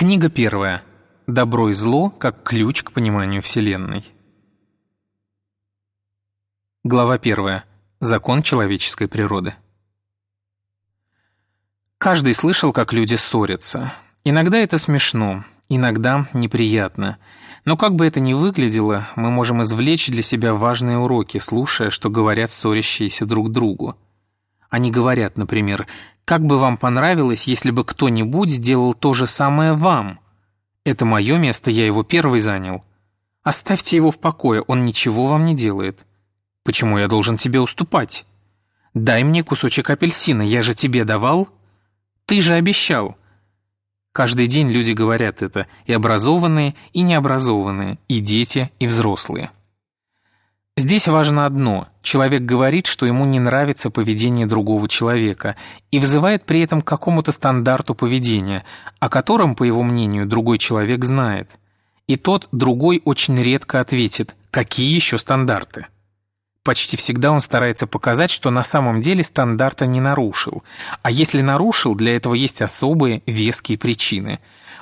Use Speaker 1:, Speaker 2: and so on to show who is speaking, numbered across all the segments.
Speaker 1: Книга первая. Добро и зло как ключ к пониманию Вселенной. Глава первая. Закон человеческой природы. Каждый слышал, как люди ссорятся. Иногда это смешно, иногда неприятно. Но как бы это ни выглядело, мы можем извлечь для себя важные уроки, слушая, что говорят ссорящиеся друг другу. Они говорят, например, «Как бы вам понравилось, если бы кто-нибудь сделал то же самое вам?» «Это мое место, я его первый занял». «Оставьте его в покое, он ничего вам не делает». «Почему я должен тебе уступать?» «Дай мне кусочек апельсина, я же тебе давал». «Ты же обещал». Каждый день люди говорят это, и образованные, и необразованные, и дети, и взрослые. Здесь важно одно – человек говорит, что ему не нравится поведение другого человека и вызывает при этом к какому-то стандарту поведения, о котором, по его мнению, другой человек знает. И тот, другой, очень редко ответит «какие еще стандарты?». Почти всегда он старается показать, что на самом деле стандарта не нарушил. А если нарушил, для этого есть особые веские причины.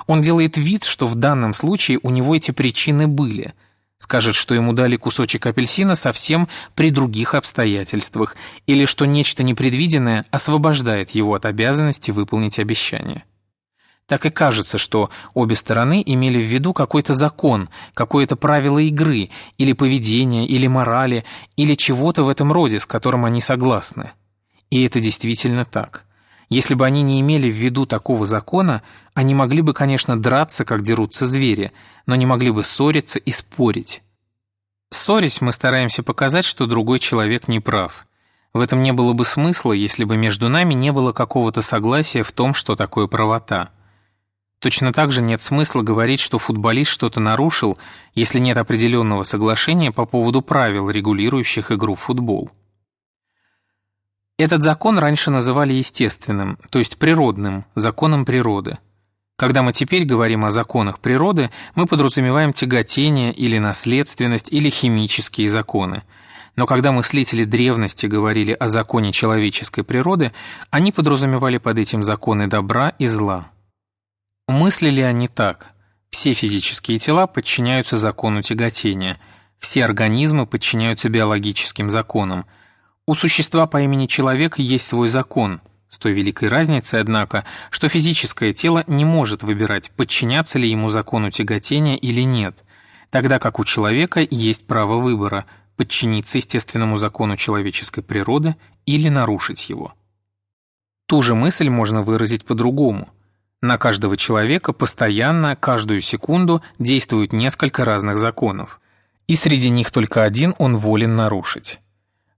Speaker 1: Он делает вид, что в данном случае у него эти причины были – Скажет, что ему дали кусочек апельсина совсем при других обстоятельствах, или что нечто непредвиденное освобождает его от обязанности выполнить обещание. Так и кажется, что обе стороны имели в виду какой-то закон, какое-то правило игры, или поведения, или морали, или чего-то в этом роде, с которым они согласны. И это действительно так. Если бы они не имели в виду такого закона, они могли бы, конечно, драться, как дерутся звери, но не могли бы ссориться и спорить. Ссорясь, мы стараемся показать, что другой человек не прав. В этом не было бы смысла, если бы между нами не было какого-то согласия в том, что такое правота. Точно так же нет смысла говорить, что футболист что-то нарушил, если нет определенного соглашения по поводу правил, регулирующих игру в футбол. Этот закон раньше называли естественным, то есть природным, законом природы. Когда мы теперь говорим о законах природы, мы подразумеваем тяготение или наследственность или химические законы. Но когда мыслители древности говорили о законе человеческой природы, они подразумевали под этим законы добра и зла. Мыслили они так. Все физические тела подчиняются закону тяготения, все организмы подчиняются биологическим законам – у существа по имени человек есть свой закон, с той великой разницей, однако, что физическое тело не может выбирать, подчиняться ли ему закону тяготения или нет, тогда как у человека есть право выбора – подчиниться естественному закону человеческой природы или нарушить его. Ту же мысль можно выразить по-другому. На каждого человека постоянно, каждую секунду действуют несколько разных законов, и среди них только один он волен нарушить.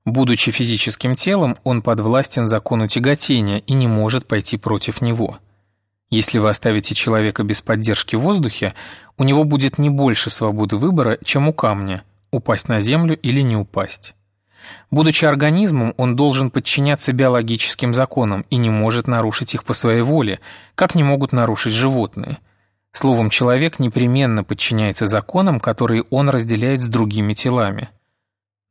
Speaker 1: Будучи физическим телом, он подвластен закону тяготения и не может пойти против него. Если вы оставите человека без поддержки в воздухе, у него будет не больше свободы выбора, чем у камня – упасть на землю или не упасть. Будучи организмом, он должен подчиняться биологическим законам и не может нарушить их по своей воле, как не могут нарушить животные. Словом, человек непременно подчиняется законам, которые он разделяет с другими телами.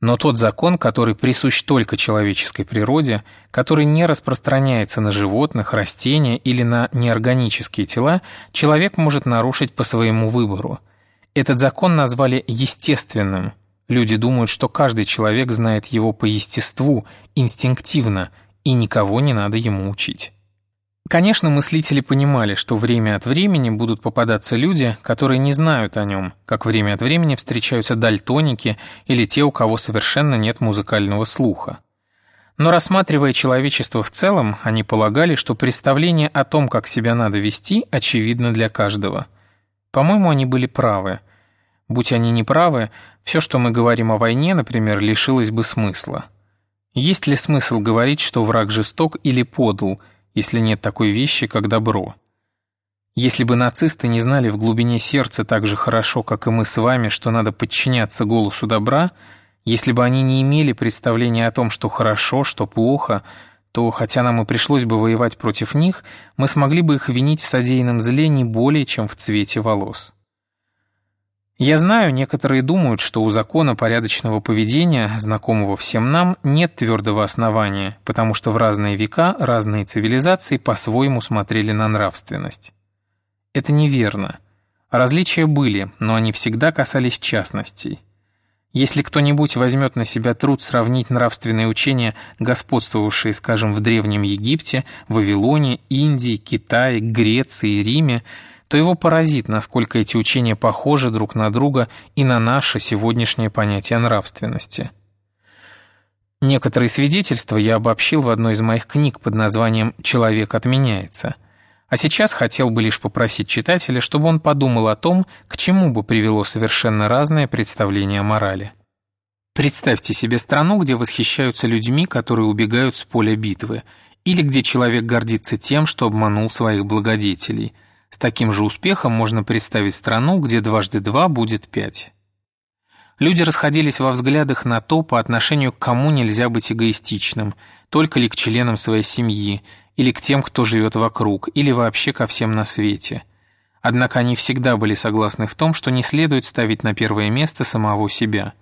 Speaker 1: Но тот закон, который присущ только человеческой природе, который не распространяется на животных, растения или на неорганические тела, человек может нарушить по своему выбору. Этот закон назвали естественным. Люди думают, что каждый человек знает его по естеству, инстинктивно, и никого не надо ему учить. Конечно, мыслители понимали, что время от времени будут попадаться люди, которые не знают о нем, как время от времени встречаются дальтоники или те, у кого совершенно нет музыкального слуха. Но рассматривая человечество в целом, они полагали, что представление о том, как себя надо вести, очевидно для каждого. По-моему, они были правы. Будь они неправы, все, что мы говорим о войне, например, лишилось бы смысла. Есть ли смысл говорить, что враг жесток или подл – если нет такой вещи, как добро. Если бы нацисты не знали в глубине сердца так же хорошо, как и мы с вами, что надо подчиняться голосу добра, если бы они не имели представления о том, что хорошо, что плохо, то, хотя нам и пришлось бы воевать против них, мы смогли бы их винить в содеянном зле не более, чем в цвете волос. Я знаю, некоторые думают, что у закона порядочного поведения, знакомого всем нам, нет твердого основания, потому что в разные века разные цивилизации по-своему смотрели на нравственность. Это неверно. Различия были, но они всегда касались частностей. Если кто-нибудь возьмет на себя труд сравнить нравственные учения, господствовавшие, скажем, в Древнем Египте, Вавилоне, Индии, Китае, Греции, Риме, то его поразит, насколько эти учения похожи друг на друга и на наше сегодняшнее понятие нравственности. Некоторые свидетельства я обобщил в одной из моих книг под названием «Человек отменяется», а сейчас хотел бы лишь попросить читателя, чтобы он подумал о том, к чему бы привело совершенно разное представление о морали. Представьте себе страну, где восхищаются людьми, которые убегают с поля битвы, или где человек гордится тем, что обманул своих благодетелей. С таким же успехом можно представить страну, где дважды два будет пять. Люди расходились во взглядах на то, по отношению к кому нельзя быть эгоистичным, только ли к членам своей семьи, или к тем, кто живет вокруг, или вообще ко всем на свете. Однако они всегда были согласны в том, что не следует ставить на первое место самого себя.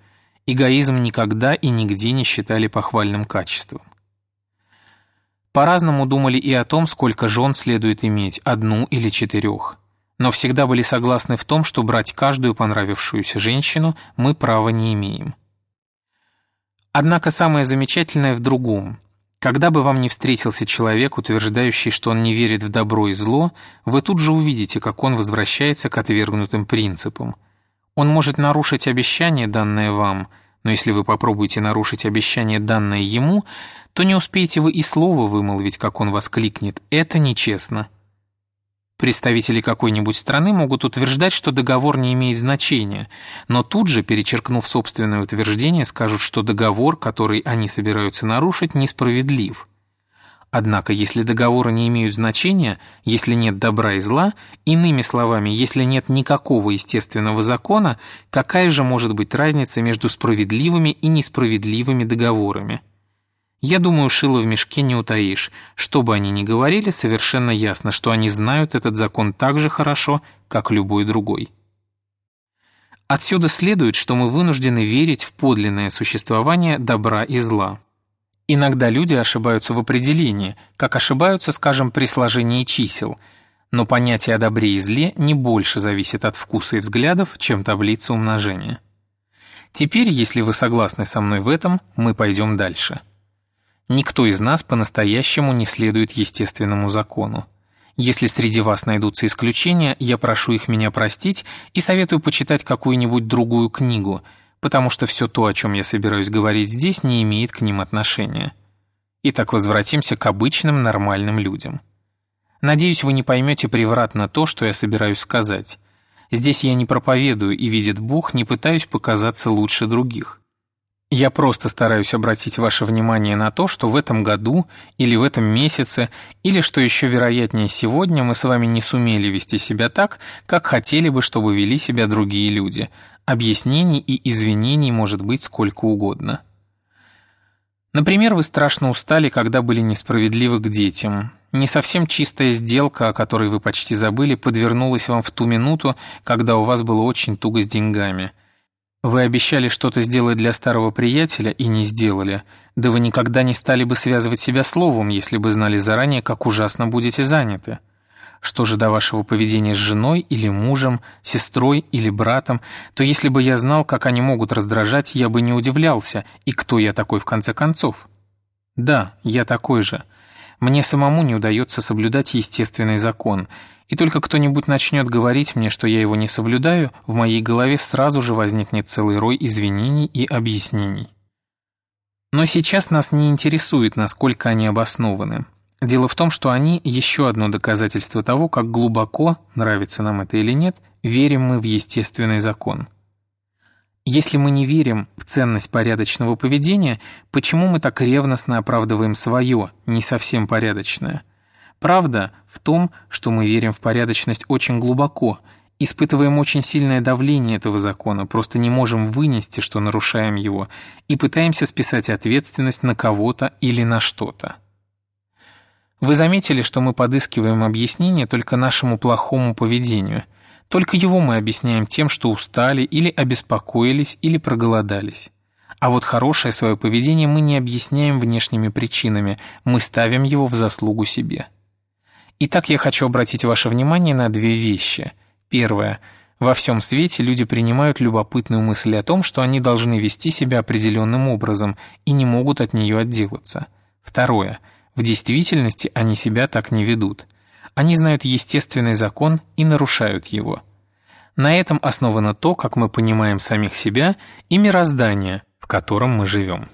Speaker 1: Эгоизм никогда и нигде не считали похвальным качеством. По-разному думали и о том, сколько жен следует иметь, одну или четырех. Но всегда были согласны в том, что брать каждую понравившуюся женщину мы права не имеем. Однако самое замечательное в другом – когда бы вам ни встретился человек, утверждающий, что он не верит в добро и зло, вы тут же увидите, как он возвращается к отвергнутым принципам. Он может нарушить обещание, данное вам, но если вы попробуете нарушить обещание, данное ему, то не успеете вы и слова вымолвить, как он воскликнет «это нечестно». Представители какой-нибудь страны могут утверждать, что договор не имеет значения, но тут же, перечеркнув собственное утверждение, скажут, что договор, который они собираются нарушить, несправедлив. Однако, если договоры не имеют значения, если нет добра и зла, иными словами, если нет никакого естественного закона, какая же может быть разница между справедливыми и несправедливыми договорами? Я думаю, шило в мешке не утаишь. Что бы они ни говорили, совершенно ясно, что они знают этот закон так же хорошо, как любой другой. Отсюда следует, что мы вынуждены верить в подлинное существование добра и зла. Иногда люди ошибаются в определении, как ошибаются, скажем, при сложении чисел, но понятие о добре и зле не больше зависит от вкуса и взглядов, чем таблица умножения. Теперь, если вы согласны со мной в этом, мы пойдем дальше. Никто из нас по-настоящему не следует естественному закону. Если среди вас найдутся исключения, я прошу их меня простить и советую почитать какую-нибудь другую книгу, потому что все то, о чем я собираюсь говорить здесь, не имеет к ним отношения. Итак, возвратимся к обычным нормальным людям. Надеюсь, вы не поймете превратно то, что я собираюсь сказать. Здесь я не проповедую и, видит Бог, не пытаюсь показаться лучше других. Я просто стараюсь обратить ваше внимание на то, что в этом году или в этом месяце, или, что еще вероятнее сегодня, мы с вами не сумели вести себя так, как хотели бы, чтобы вели себя другие люди. Объяснений и извинений может быть сколько угодно. Например, вы страшно устали, когда были несправедливы к детям. Не совсем чистая сделка, о которой вы почти забыли, подвернулась вам в ту минуту, когда у вас было очень туго с деньгами – вы обещали что-то сделать для старого приятеля и не сделали. Да вы никогда не стали бы связывать себя словом, если бы знали заранее, как ужасно будете заняты. Что же до вашего поведения с женой или мужем, сестрой или братом, то если бы я знал, как они могут раздражать, я бы не удивлялся, и кто я такой в конце концов? Да, я такой же. Мне самому не удается соблюдать естественный закон, и только кто-нибудь начнет говорить мне, что я его не соблюдаю, в моей голове сразу же возникнет целый рой извинений и объяснений. Но сейчас нас не интересует, насколько они обоснованы. Дело в том, что они – еще одно доказательство того, как глубоко, нравится нам это или нет, верим мы в естественный закон – если мы не верим в ценность порядочного поведения, почему мы так ревностно оправдываем свое, не совсем порядочное? Правда в том, что мы верим в порядочность очень глубоко, испытываем очень сильное давление этого закона, просто не можем вынести, что нарушаем его, и пытаемся списать ответственность на кого-то или на что-то. Вы заметили, что мы подыскиваем объяснение только нашему плохому поведению – только его мы объясняем тем, что устали или обеспокоились или проголодались. А вот хорошее свое поведение мы не объясняем внешними причинами, мы ставим его в заслугу себе. Итак, я хочу обратить ваше внимание на две вещи. Первое. Во всем свете люди принимают любопытную мысль о том, что они должны вести себя определенным образом и не могут от нее отделаться. Второе. В действительности они себя так не ведут. Они знают естественный закон и нарушают его. На этом основано то, как мы понимаем самих себя и мироздание, в котором мы живем.